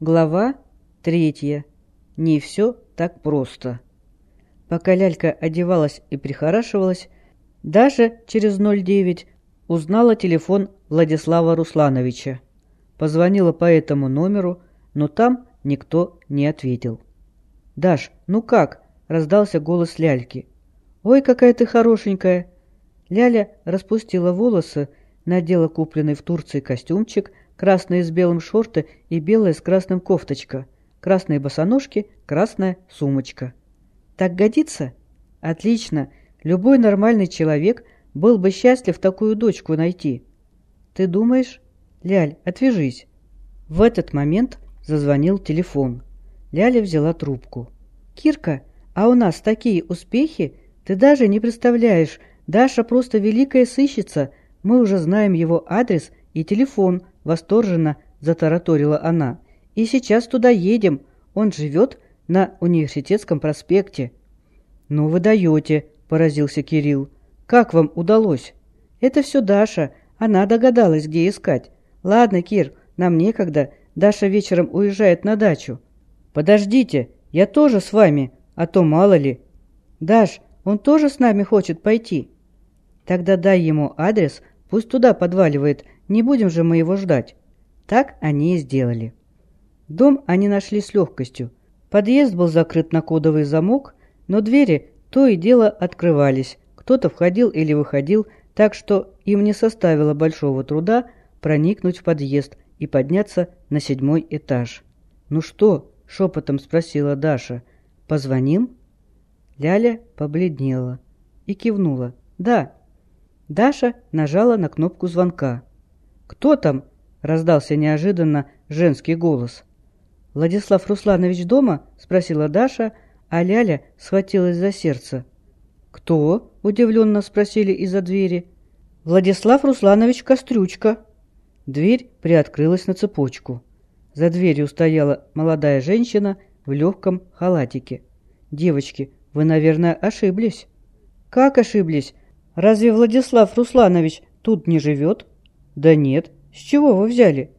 Глава третья. Не все так просто. Пока лялька одевалась и прихорашивалась, Даша через 09 узнала телефон Владислава Руслановича. Позвонила по этому номеру, но там никто не ответил. «Даш, ну как?» — раздался голос ляльки. «Ой, какая ты хорошенькая!» Ляля распустила волосы, надела купленный в Турции костюмчик — красные с белым шорты и белая с красным кофточка, красные босоножки, красная сумочка. Так годится? Отлично. Любой нормальный человек был бы счастлив такую дочку найти. Ты думаешь? Ляль, отвяжись. В этот момент зазвонил телефон. Ляля взяла трубку. «Кирка, а у нас такие успехи? Ты даже не представляешь. Даша просто великая сыщица. Мы уже знаем его адрес и телефон, восторженно затараторила она. «И сейчас туда едем. Он живет на университетском проспекте». «Ну вы даете», — поразился Кирилл. «Как вам удалось?» «Это все Даша. Она догадалась, где искать. Ладно, Кир, нам некогда. Даша вечером уезжает на дачу». «Подождите, я тоже с вами, а то мало ли». «Даш, он тоже с нами хочет пойти?» «Тогда дай ему адрес, пусть туда подваливает, не будем же мы его ждать. Так они и сделали. Дом они нашли с легкостью. Подъезд был закрыт на кодовый замок, но двери то и дело открывались. Кто-то входил или выходил, так что им не составило большого труда проникнуть в подъезд и подняться на седьмой этаж. «Ну что?» — шепотом спросила Даша. «Позвоним?» Ляля побледнела и кивнула. «Да». Даша нажала на кнопку звонка. «Кто там?» — раздался неожиданно женский голос. «Владислав Русланович дома?» — спросила Даша, а Ляля схватилась за сердце. «Кто?» — удивленно спросили из-за двери. «Владислав Русланович Кострючка». Дверь приоткрылась на цепочку. За дверью стояла молодая женщина в легком халатике. «Девочки, вы, наверное, ошиблись». «Как ошиблись? Разве Владислав Русланович тут не живет?» «Да нет. С чего вы взяли?»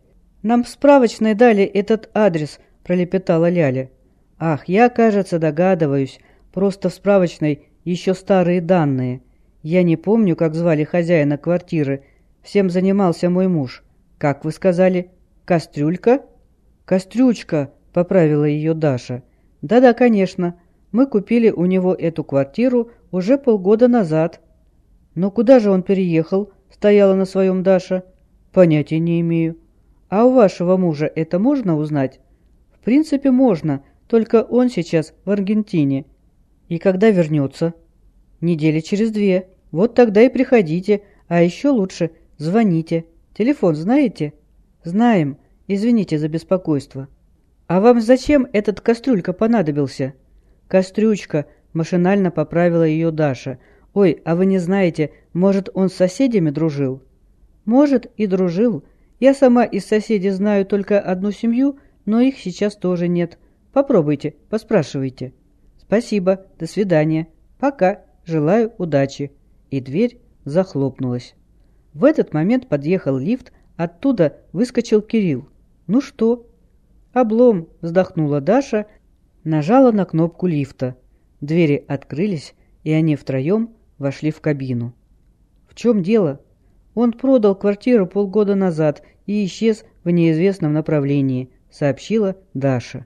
«Нам в справочной дали этот адрес», — пролепетала Ляля. «Ах, я, кажется, догадываюсь. Просто в справочной еще старые данные. Я не помню, как звали хозяина квартиры. Всем занимался мой муж. Как вы сказали? Кастрюлька?» «Кострючка», — поправила ее Даша. «Да-да, конечно. Мы купили у него эту квартиру уже полгода назад». «Но куда же он переехал?» Стояла на своем Даша. Понятия не имею. А у вашего мужа это можно узнать? В принципе, можно, только он сейчас в Аргентине. И когда вернется? Недели через две. Вот тогда и приходите, а еще лучше звоните. Телефон знаете? Знаем. Извините за беспокойство. А вам зачем этот кастрюлька понадобился? Кастрючка, машинально поправила ее Даша. Ой, а вы не знаете, может, он с соседями дружил? Может, и дружил. Я сама из соседей знаю только одну семью, но их сейчас тоже нет. Попробуйте, поспрашивайте. Спасибо, до свидания. Пока, желаю удачи. И дверь захлопнулась. В этот момент подъехал лифт, оттуда выскочил Кирилл. Ну что? Облом, вздохнула Даша, нажала на кнопку лифта. Двери открылись, и они втроем вошли в кабину. «В чем дело?» «Он продал квартиру полгода назад и исчез в неизвестном направлении», — сообщила Даша.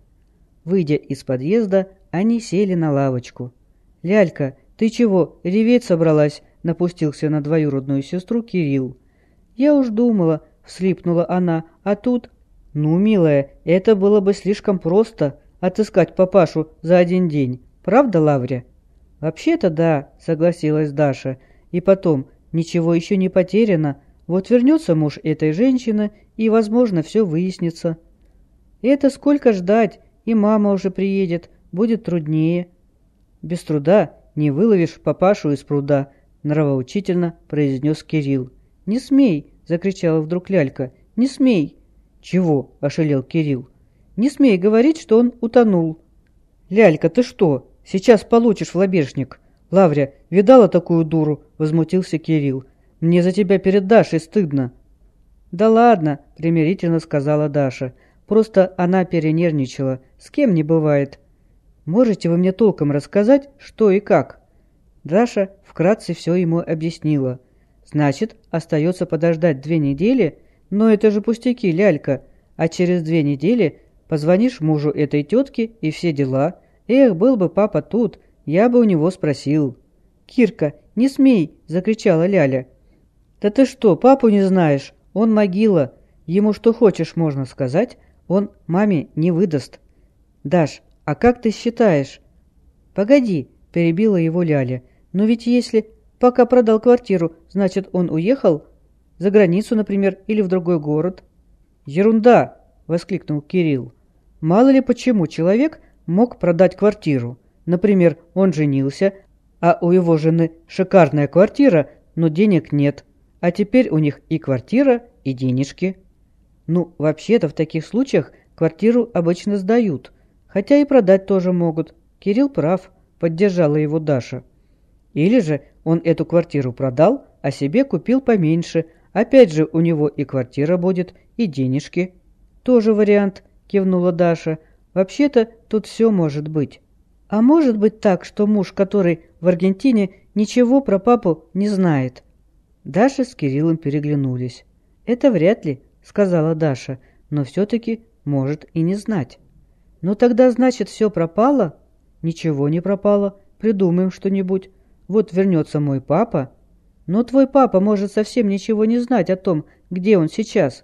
Выйдя из подъезда, они сели на лавочку. «Лялька, ты чего, реветь собралась?» — напустился на двоюродную сестру Кирилл. «Я уж думала», — вслипнула она, — «а тут...» «Ну, милая, это было бы слишком просто — отыскать папашу за один день. Правда, Лавря?» «Вообще-то да», — согласилась Даша. «И потом, ничего еще не потеряно. Вот вернется муж этой женщины, и, возможно, все выяснится». «Это сколько ждать, и мама уже приедет, будет труднее». «Без труда не выловишь папашу из пруда», — нравоучительно произнес Кирилл. «Не смей!» — закричала вдруг Лялька. «Не смей!» «Чего?» — ошалел Кирилл. «Не смей говорить, что он утонул». «Лялька, ты что?» Сейчас получишь в лобешник. Лавря, видала такую дуру? Возмутился Кирилл. Мне за тебя перед Дашей стыдно. Да ладно, примирительно сказала Даша. Просто она перенервничала. С кем не бывает. Можете вы мне толком рассказать, что и как?» Даша вкратце все ему объяснила. «Значит, остается подождать две недели? Но это же пустяки, лялька. А через две недели позвонишь мужу этой тетки и все дела. Эх, был бы папа тут, я бы у него спросил». «Кирка, не смей!» – закричала Ляля. «Да ты что, папу не знаешь? Он могила. Ему что хочешь можно сказать, он маме не выдаст». «Даш, а как ты считаешь?» «Погоди», – перебила его Ляля. «Но ведь если пока продал квартиру, значит, он уехал? За границу, например, или в другой город?» «Ерунда!» – воскликнул Кирилл. «Мало ли почему человек мог продать квартиру. Например, он женился, а у его жены шикарная квартира, но денег нет. А теперь у них и квартира, и денежки. Ну, вообще-то в таких случаях квартиру обычно сдают, хотя и продать тоже могут. Кирилл прав, поддержала его Даша. Или же он эту квартиру продал, а себе купил поменьше. Опять же у него и квартира будет, и денежки. Тоже вариант, кивнула Даша. Вообще-то тут все может быть. А может быть так, что муж, который в Аргентине, ничего про папу не знает? Даша с Кириллом переглянулись. «Это вряд ли», — сказала Даша, «но все-таки может и не знать». «Ну тогда, значит, все пропало?» «Ничего не пропало. Придумаем что-нибудь. Вот вернется мой папа». «Но твой папа может совсем ничего не знать о том, где он сейчас».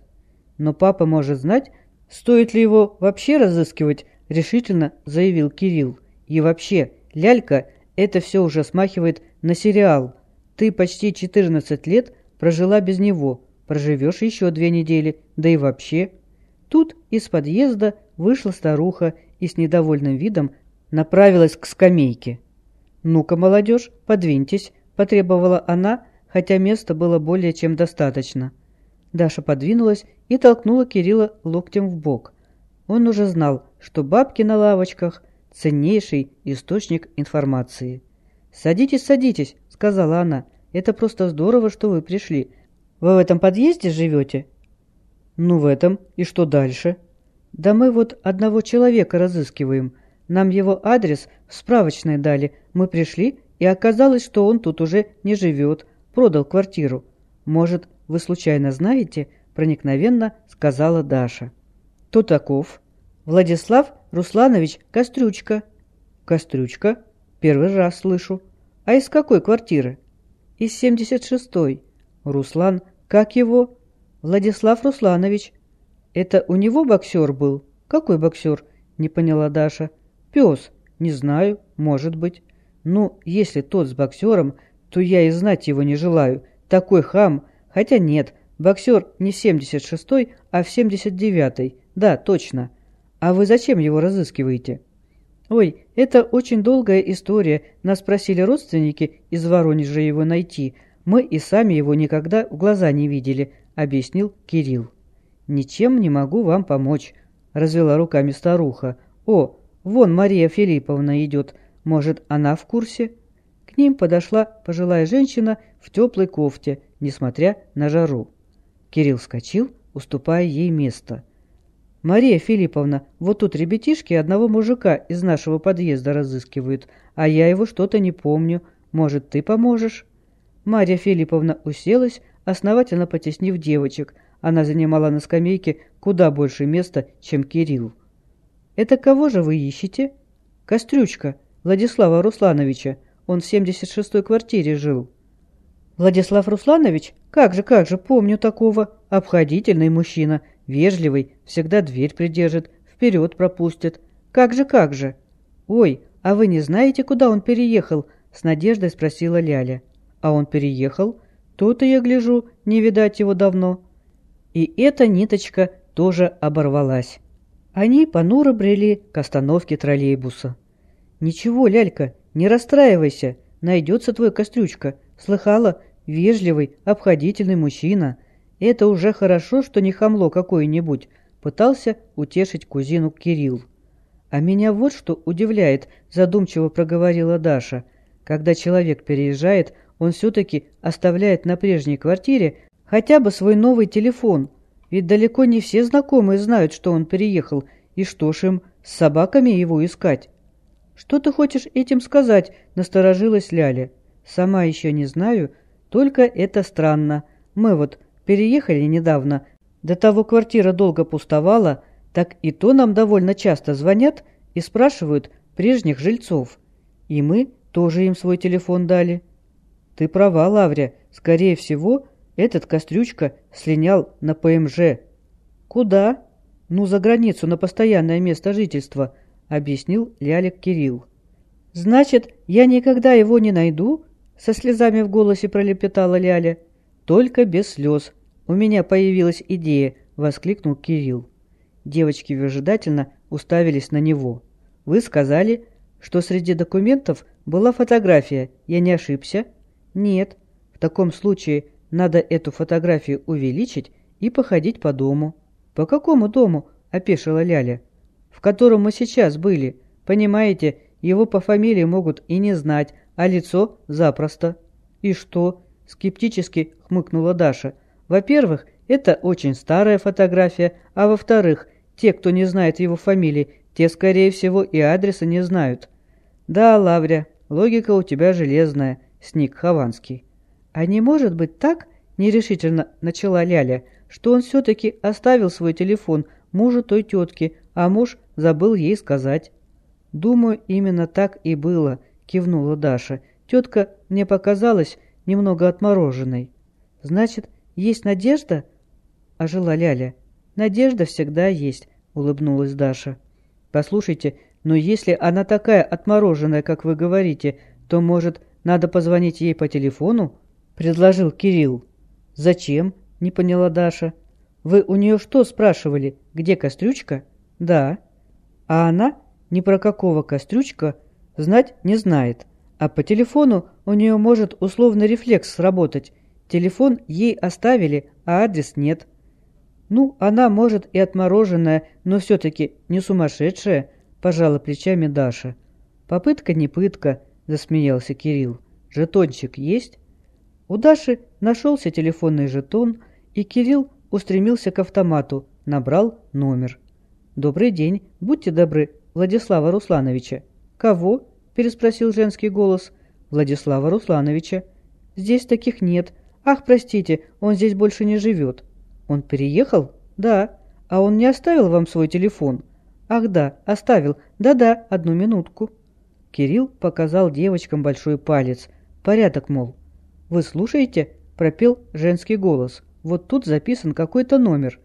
«Но папа может знать, стоит ли его вообще разыскивать», — решительно заявил Кирилл. И вообще, лялька, это все уже смахивает на сериал. Ты почти 14 лет прожила без него, проживешь еще две недели, да и вообще. Тут из подъезда вышла старуха и с недовольным видом направилась к скамейке. «Ну-ка, молодежь, подвиньтесь», – потребовала она, хотя места было более чем достаточно. Даша подвинулась и толкнула Кирилла локтем в бок. Он уже знал, что бабки на лавочках ценнейший источник информации. «Садитесь, садитесь», — сказала она. «Это просто здорово, что вы пришли. Вы в этом подъезде живете?» «Ну, в этом. И что дальше?» «Да мы вот одного человека разыскиваем. Нам его адрес в справочной дали. Мы пришли, и оказалось, что он тут уже не живет, продал квартиру. Может, вы случайно знаете?» — проникновенно сказала Даша. «Кто таков?» Владислав Русланович Кострючка. Кострючка? Первый раз слышу. А из какой квартиры? Из 76-й. Руслан, как его? Владислав Русланович. Это у него боксер был? Какой боксер? Не поняла Даша. Пес. Не знаю, может быть. Ну, если тот с боксером, то я и знать его не желаю. Такой хам. Хотя нет, боксер не 76-й, а в 79-й. Да, точно. «А вы зачем его разыскиваете?» «Ой, это очень долгая история. Нас просили родственники из Воронежа его найти. Мы и сами его никогда в глаза не видели», — объяснил Кирилл. «Ничем не могу вам помочь», — развела руками старуха. «О, вон Мария Филипповна идет. Может, она в курсе?» К ним подошла пожилая женщина в теплой кофте, несмотря на жару. Кирилл вскочил, уступая ей место. «Мария Филипповна, вот тут ребятишки одного мужика из нашего подъезда разыскивают, а я его что-то не помню. Может, ты поможешь?» Мария Филипповна уселась, основательно потеснив девочек. Она занимала на скамейке куда больше места, чем Кирилл. «Это кого же вы ищете?» «Кострючка, Владислава Руслановича. Он в 76-й квартире жил». «Владислав Русланович? Как же, как же, помню такого. Обходительный мужчина, Вежливый, всегда дверь придержит, вперед пропустит. Как же, как же? Ой, а вы не знаете, куда он переехал? С надеждой спросила Ляля. А он переехал? То-то я гляжу, не видать его давно. И эта ниточка тоже оборвалась. Они понуро брели к остановке троллейбуса. «Ничего, лялька, не расстраивайся, найдется твой кострючка. Слыхала? Вежливый, обходительный мужчина. Это уже хорошо, что не хамло какое-нибудь, пытался утешить кузину Кирилл. А меня вот что удивляет, задумчиво проговорила Даша. Когда человек переезжает, он все-таки оставляет на прежней квартире хотя бы свой новый телефон. Ведь далеко не все знакомые знают, что он переехал, и что ж им с собаками его искать? Что ты хочешь этим сказать? Насторожилась Ляля. Сама еще не знаю, только это странно. Мы вот переехали недавно, до того квартира долго пустовала, так и то нам довольно часто звонят и спрашивают прежних жильцов. И мы тоже им свой телефон дали. Ты права, Лавря, скорее всего, этот Кострючка слинял на ПМЖ. Куда? Ну, за границу, на постоянное место жительства, объяснил Лялик Кирилл. Значит, я никогда его не найду? Со слезами в голосе пролепетала Ляля. Только без слез. У меня появилась идея, воскликнул Кирилл. Девочки выжидательно уставились на него. Вы сказали, что среди документов была фотография. Я не ошибся? Нет. В таком случае надо эту фотографию увеличить и походить по дому. По какому дому? опешила Ляля. В котором мы сейчас были. Понимаете, его по фамилии могут и не знать, а лицо запросто. И что? скептически хмыкнула Даша. Во-первых, это очень старая фотография, а во-вторых, те, кто не знает его фамилии, те, скорее всего, и адреса не знают. Да, Лавря, логика у тебя железная, сник Хованский. «А не может быть так, — нерешительно начала Ляля, — что он все-таки оставил свой телефон мужу той тетки, а муж забыл ей сказать?» «Думаю, именно так и было», — кивнула Даша. «Тетка мне показалась немного отмороженной». «Значит, есть надежда?» — ожила Ляля. «Надежда всегда есть», — улыбнулась Даша. «Послушайте, но если она такая отмороженная, как вы говорите, то, может, надо позвонить ей по телефону?» предложил Кирилл. «Зачем?» – не поняла Даша. «Вы у нее что спрашивали? Где Кострючка?» «Да». А она ни про какого Кострючка знать не знает. А по телефону у нее может условный рефлекс сработать. Телефон ей оставили, а адрес нет. Ну, она может и отмороженная, но все-таки не сумасшедшая, пожала плечами Даша. Попытка не пытка, засмеялся Кирилл. Жетончик есть? У Даши нашелся телефонный жетон, и Кирилл устремился к автомату, набрал номер. «Добрый день, будьте добры, Владислава Руслановича». «Кого?» – переспросил женский голос. «Владислава Руслановича». «Здесь таких нет. Ах, простите, он здесь больше не живет». «Он переехал?» «Да». «А он не оставил вам свой телефон?» «Ах да, оставил. Да-да, одну минутку». Кирилл показал девочкам большой палец. Порядок, мол. «Вы слушаете?» – пропел женский голос. «Вот тут записан какой-то номер».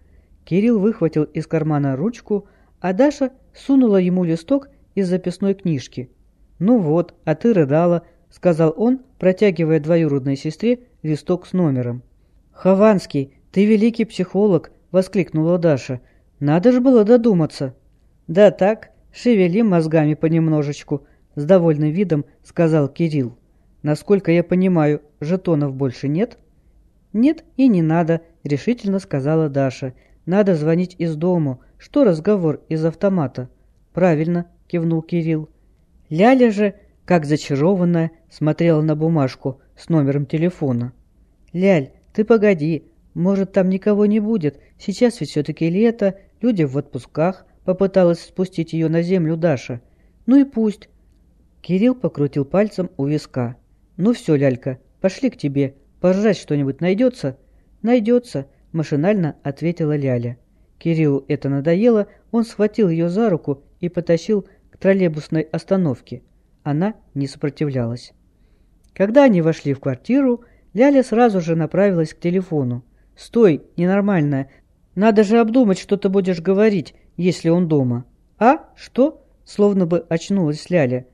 Кирилл выхватил из кармана ручку, а Даша сунула ему листок из записной книжки. «Ну вот, а ты рыдала», – сказал он, протягивая двоюродной сестре листок с номером. «Хованский, ты великий психолог!» – воскликнула Даша. «Надо же было додуматься!» «Да так, шевелим мозгами понемножечку», – с довольным видом сказал Кирилл. Насколько я понимаю, жетонов больше нет? Нет и не надо, решительно сказала Даша. Надо звонить из дому. Что разговор из автомата? Правильно, кивнул Кирилл. Ляля же, как зачарованная, смотрела на бумажку с номером телефона. «Ляль, ты погоди, может, там никого не будет. Сейчас ведь все-таки лето, люди в отпусках», — попыталась спустить ее на землю Даша. «Ну и пусть». Кирилл покрутил пальцем у виска. «Ну все, лялька, пошли к тебе. Пожрать что-нибудь найдется?» «Найдется», — машинально ответила Ляля. Кириллу это надоело, он схватил ее за руку и потащил к троллейбусной остановке. Она не сопротивлялась. Когда они вошли в квартиру, Ляля сразу же направилась к телефону. «Стой, ненормальная! Надо же обдумать, что ты будешь говорить, если он дома». «А? Что?» — словно бы очнулась Ляля.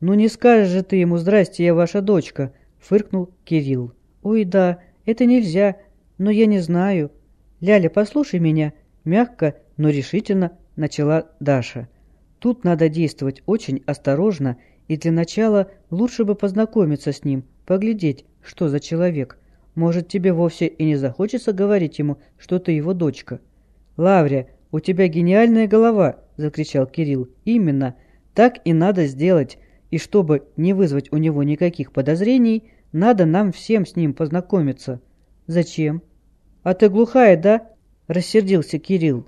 «Ну не скажешь же ты ему «Здрасте, я ваша дочка», — фыркнул Кирилл. «Ой, да, это нельзя, но я не знаю». «Ляля, послушай меня», — мягко, но решительно начала Даша. «Тут надо действовать очень осторожно, и для начала лучше бы познакомиться с ним, поглядеть, что за человек. Может, тебе вовсе и не захочется говорить ему, что ты его дочка». «Лаврия, у тебя гениальная голова!» — закричал Кирилл. «Именно. Так и надо сделать. И чтобы не вызвать у него никаких подозрений, надо нам всем с ним познакомиться. Зачем? А ты глухая, да? — рассердился Кирилл.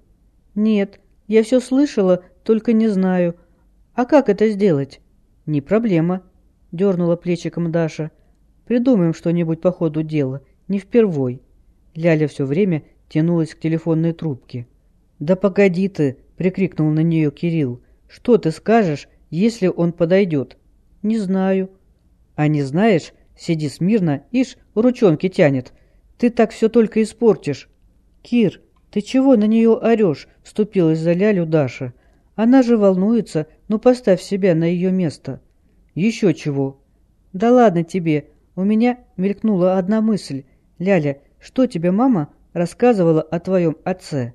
«Нет, я все слышала, только не знаю. А как это сделать?» «Не проблема», — дернула плечиком Даша. «Придумаем что-нибудь по ходу дела, не впервой». Ляля все время тянулась к телефонной трубке. «Да погоди ты!» — прикрикнул на нее Кирилл. «Что ты скажешь, если он подойдет?» «Не знаю». «А не знаешь? Сиди смирно, ишь, ручонки тянет. Ты так все только испортишь». «Кир, ты чего на нее орешь?» — вступилась за Лялю Даша. «Она же волнуется, ну поставь себя на ее место». «Еще чего?» «Да ладно тебе, у меня мелькнула одна мысль. Ляля, что тебе мама рассказывала о твоем отце?»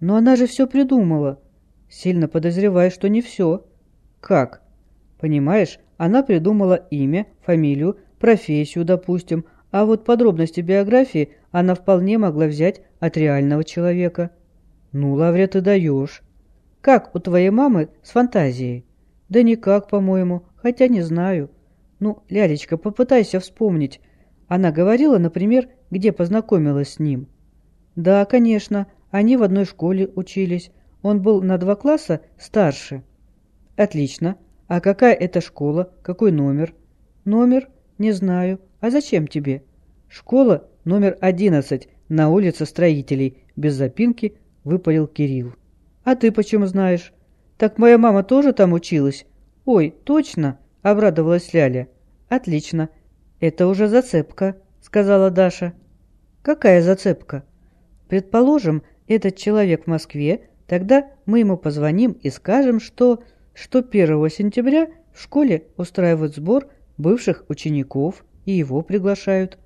«Но она же все придумала». «Сильно подозреваю, что не все». «Как?» «Понимаешь, она придумала имя, фамилию, профессию, допустим, а вот подробности биографии она вполне могла взять от реального человека». «Ну, Лаврия, ты даешь». «Как у твоей мамы с фантазией?» «Да никак, по-моему, хотя не знаю». «Ну, Лялечка, попытайся вспомнить. Она говорила, например, где познакомилась с ним». «Да, конечно. Они в одной школе учились. Он был на два класса старше». «Отлично. А какая это школа? Какой номер?» «Номер? Не знаю. А зачем тебе?» «Школа номер одиннадцать на улице строителей», без запинки выпалил Кирилл. «А ты почему знаешь?» «Так моя мама тоже там училась?» «Ой, точно!» — обрадовалась Ляля. «Отлично. Это уже зацепка», — сказала Даша. «Какая зацепка?» Предположим, этот человек в Москве, тогда мы ему позвоним и скажем, что, что 1 сентября в школе устраивают сбор бывших учеников и его приглашают.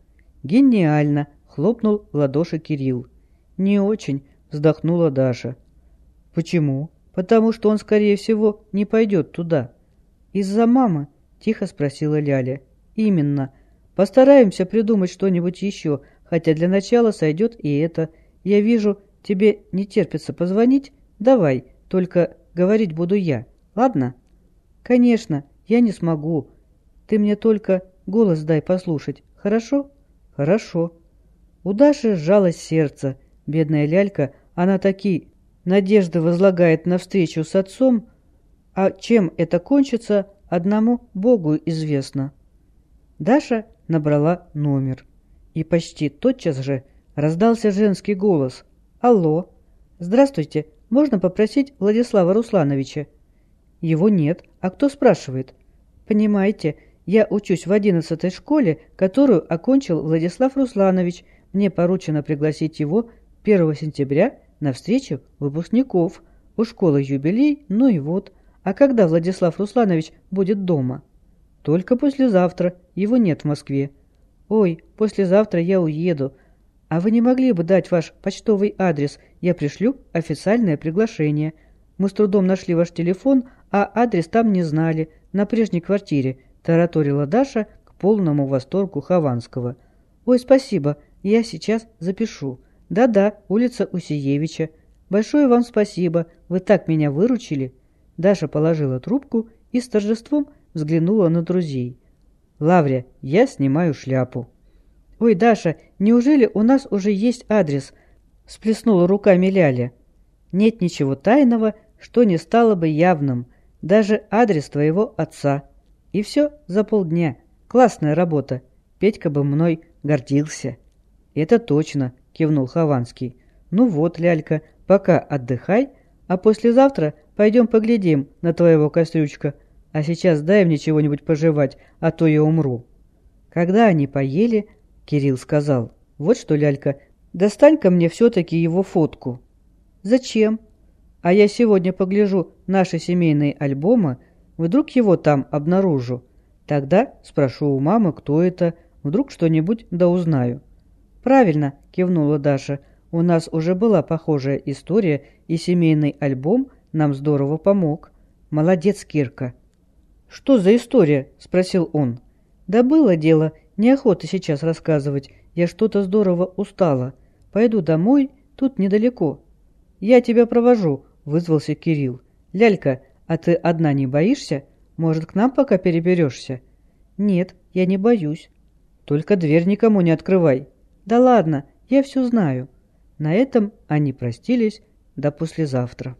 Гениально! хлопнул в ладоши Кирилл. Не очень, вздохнула Даша. Почему? Потому что он, скорее всего, не пойдет туда. Из-за мамы? Тихо спросила Ляля. Именно. Постараемся придумать что-нибудь еще, хотя для начала сойдет и это – я вижу, тебе не терпится позвонить? Давай, только говорить буду я, ладно? Конечно, я не смогу. Ты мне только голос дай послушать, хорошо? Хорошо. У Даши сжалось сердце. Бедная лялька, она такие надежды возлагает на встречу с отцом, а чем это кончится, одному Богу известно. Даша набрала номер. И почти тотчас же Раздался женский голос. «Алло! Здравствуйте! Можно попросить Владислава Руслановича?» «Его нет. А кто спрашивает?» «Понимаете, я учусь в одиннадцатой школе, которую окончил Владислав Русланович. Мне поручено пригласить его 1 сентября на встречу выпускников. У школы юбилей, ну и вот. А когда Владислав Русланович будет дома?» «Только послезавтра. Его нет в Москве». «Ой, послезавтра я уеду. «А вы не могли бы дать ваш почтовый адрес? Я пришлю официальное приглашение. Мы с трудом нашли ваш телефон, а адрес там не знали, на прежней квартире», – тараторила Даша к полному восторгу Хованского. «Ой, спасибо, я сейчас запишу. Да-да, улица Усиевича. Большое вам спасибо, вы так меня выручили». Даша положила трубку и с торжеством взглянула на друзей. «Лаврия, я снимаю шляпу». «Ой, Даша, неужели у нас уже есть адрес?» – сплеснула руками Ляля. «Нет ничего тайного, что не стало бы явным. Даже адрес твоего отца. И все за полдня. Классная работа. Петька бы мной гордился». «Это точно», – кивнул Хованский. «Ну вот, Лялька, пока отдыхай, а послезавтра пойдем поглядим на твоего кострючка. А сейчас дай мне чего-нибудь пожевать, а то я умру». Когда они поели, Кирилл сказал. «Вот что, лялька, достань-ка мне все-таки его фотку». «Зачем?» «А я сегодня погляжу наши семейные альбомы, вдруг его там обнаружу. Тогда спрошу у мамы, кто это, вдруг что-нибудь да узнаю». «Правильно», — кивнула Даша, — «у нас уже была похожая история, и семейный альбом нам здорово помог. Молодец, Кирка». «Что за история?» — спросил он. «Да было дело, Неохота сейчас рассказывать, я что-то здорово устала. Пойду домой, тут недалеко. Я тебя провожу, вызвался Кирилл. Лялька, а ты одна не боишься? Может, к нам пока переберешься? Нет, я не боюсь. Только дверь никому не открывай. Да ладно, я все знаю. На этом они простились до послезавтра.